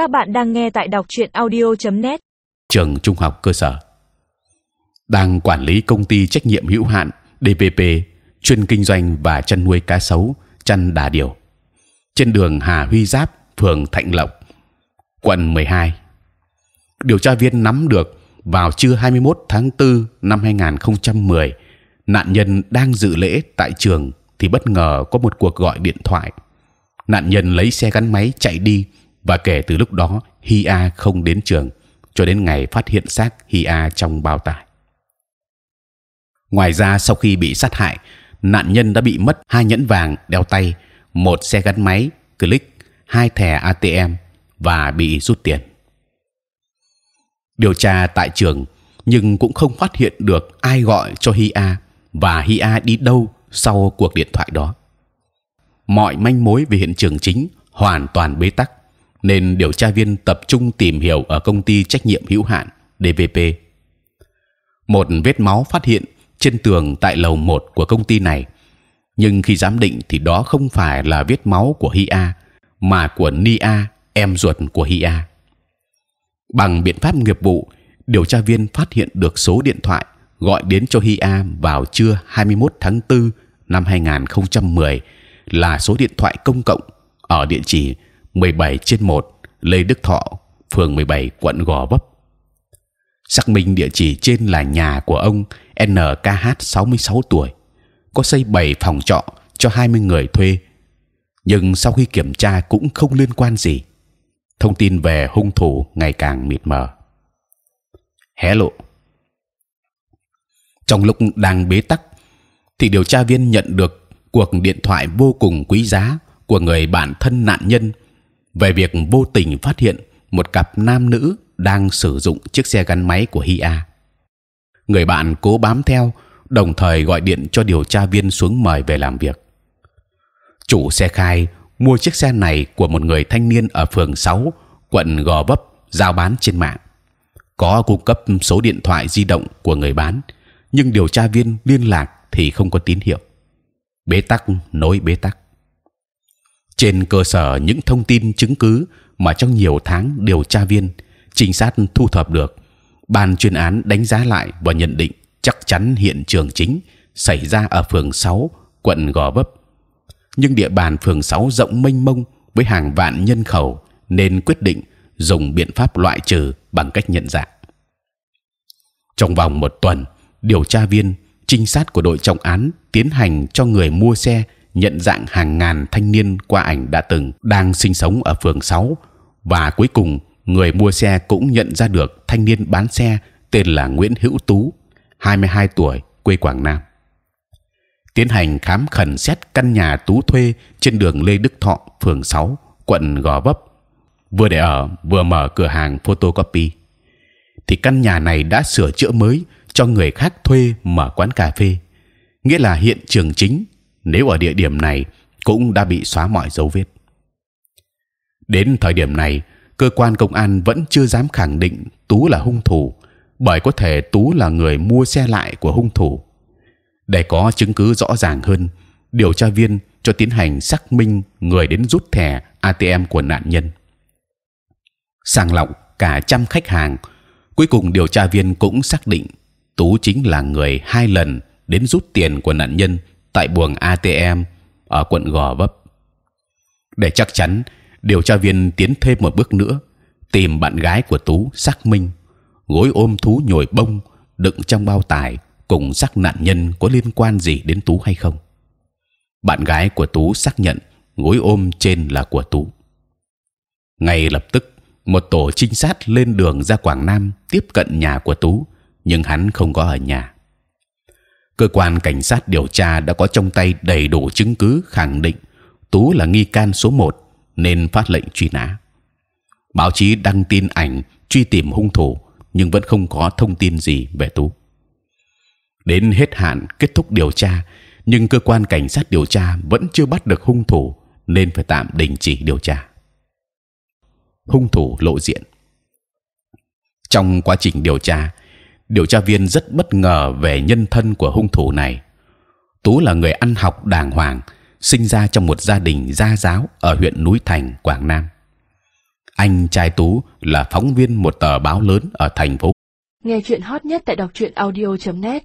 Các bạn đang nghe tại đọc truyện audio.net. trường trung học cơ sở đang quản lý công ty trách nhiệm hữu hạn DPP chuyên kinh doanh và chăn nuôi cá sấu chăn đà điểu trên đường Hà Huy Giáp, phường Thạnh Lộc, quận 12. Điều tra viên nắm được vào trưa 21 tháng 4 năm 2010, nạn nhân đang dự lễ tại trường thì bất ngờ có một cuộc gọi điện thoại. Nạn nhân lấy xe gắn máy chạy đi và kể từ lúc đó Hi A không đến trường cho đến ngày phát hiện xác Hi A trong bao tải. Ngoài ra sau khi bị sát hại, nạn nhân đã bị mất hai nhẫn vàng đeo tay, một xe gắn máy, click, hai thẻ ATM và bị rút tiền. Điều tra tại trường nhưng cũng không phát hiện được ai gọi cho Hi A và Hi A đi đâu sau cuộc điện thoại đó. Mọi manh mối về hiện trường chính hoàn toàn bế tắc, nên điều tra viên tập trung tìm hiểu ở công ty trách nhiệm hữu hạn DVP. Một vết máu phát hiện trên tường tại lầu 1 của công ty này, nhưng khi giám định thì đó không phải là vết máu của Hi A mà của Nia, em ruột của Hi A. Bằng biện pháp nghiệp vụ, điều tra viên phát hiện được số điện thoại gọi đến cho Hi A vào trưa 21 tháng 4 năm 2010 là số điện thoại công cộng ở địa chỉ 17 trên 1 Lê Đức Thọ, phường 17, quận Gò Vấp. Xác minh địa chỉ trên là nhà của ông NKH 66 tuổi, có xây 7 phòng trọ cho 20 người thuê, nhưng sau khi kiểm tra cũng không liên quan gì. Thông tin về hung thủ ngày càng mịt mờ. Hé lộ. Trong lúc đang bế tắc, thì điều tra viên nhận được cuộc điện thoại vô cùng quý giá của người bạn thân nạn nhân về việc vô tình phát hiện một cặp nam nữ đang sử dụng chiếc xe gắn máy của Hi A. Người bạn cố bám theo, đồng thời gọi điện cho điều tra viên xuống mời về làm việc. Chủ xe khai mua chiếc xe này của một người thanh niên ở phường 6, quận Gò Vấp giao bán trên mạng. Có cung cấp số điện thoại di động của người bán, nhưng điều tra viên liên lạc thì không có tín hiệu. Bế tắc nối bế tắc. Trên cơ sở những thông tin chứng cứ mà trong nhiều tháng điều tra viên trinh sát thu thập được, ban chuyên án đánh giá lại và nhận định chắc chắn hiện trường chính xảy ra ở phường 6, quận Gò Vấp. Nhưng địa bàn phường 6 rộng mênh mông với hàng vạn nhân khẩu nên quyết định dùng biện pháp loại trừ bằng cách nhận dạng. Trong vòng một tuần, điều tra viên, trinh sát của đội trọng án tiến hành cho người mua xe nhận dạng hàng ngàn thanh niên qua ảnh đã từng đang sinh sống ở phường 6 và cuối cùng người mua xe cũng nhận ra được thanh niên bán xe tên là Nguyễn Hữu Tú, 22 tuổi, quê Quảng Nam. Tiến hành khám khẩn xét căn nhà Tú thuê trên đường Lê Đức Thọ, phường 6, quận Gò Vấp, vừa để ở vừa mở cửa hàng photocopy. Thì căn nhà này đã sửa chữa mới cho người khác thuê mở quán cà phê, nghĩa là hiện trường chính nếu ở địa điểm này cũng đã bị xóa mọi dấu vết. Đến thời điểm này, cơ quan công an vẫn chưa dám khẳng định Tú là hung thủ, bởi có thể Tú là người mua xe lại của hung thủ. Để có chứng cứ rõ ràng hơn, điều tra viên cho tiến hành xác minh người đến rút thẻ ATM của nạn nhân. Sàng lọc cả trăm khách hàng, cuối cùng điều tra viên cũng xác định Tú chính là người hai lần đến rút tiền của nạn nhân tại buồng ATM ở quận Gò Vấp. Để chắc chắn, điều tra viên tiến thêm một bước nữa, tìm bạn gái của Tú xác minh gối ôm thú nhồi bông đựng trong bao tải cùng xác nạn nhân có liên quan gì đến Tú hay không. Bạn gái của Tú xác nhận gối ôm trên là của Tú. Ngay lập tức, một tổ trinh sát lên đường ra Quảng Nam tiếp cận nhà của Tú, nhưng hắn không có ở nhà cơ quan cảnh sát điều tra đã có trong tay đầy đủ chứng cứ khẳng định tú là nghi can số 1 nên phát lệnh truy nã. Báo chí đăng tin ảnh truy tìm hung thủ nhưng vẫn không có thông tin gì về tú. Đến hết hạn kết thúc điều tra, nhưng cơ quan cảnh sát điều tra vẫn chưa bắt được hung thủ nên phải tạm đình chỉ điều tra. Hung thủ lộ diện. Trong quá trình điều tra, điều tra viên rất bất ngờ về nhân thân của hung thủ này. Tú là người ăn học đàng hoàng, sinh ra trong một gia đình gia giáo ở huyện núi Thành, Quảng Nam. Anh trai Tú là phóng viên một tờ báo lớn ở thành phố. Nghe chuyện hot nhất tại đọc truyện audio.net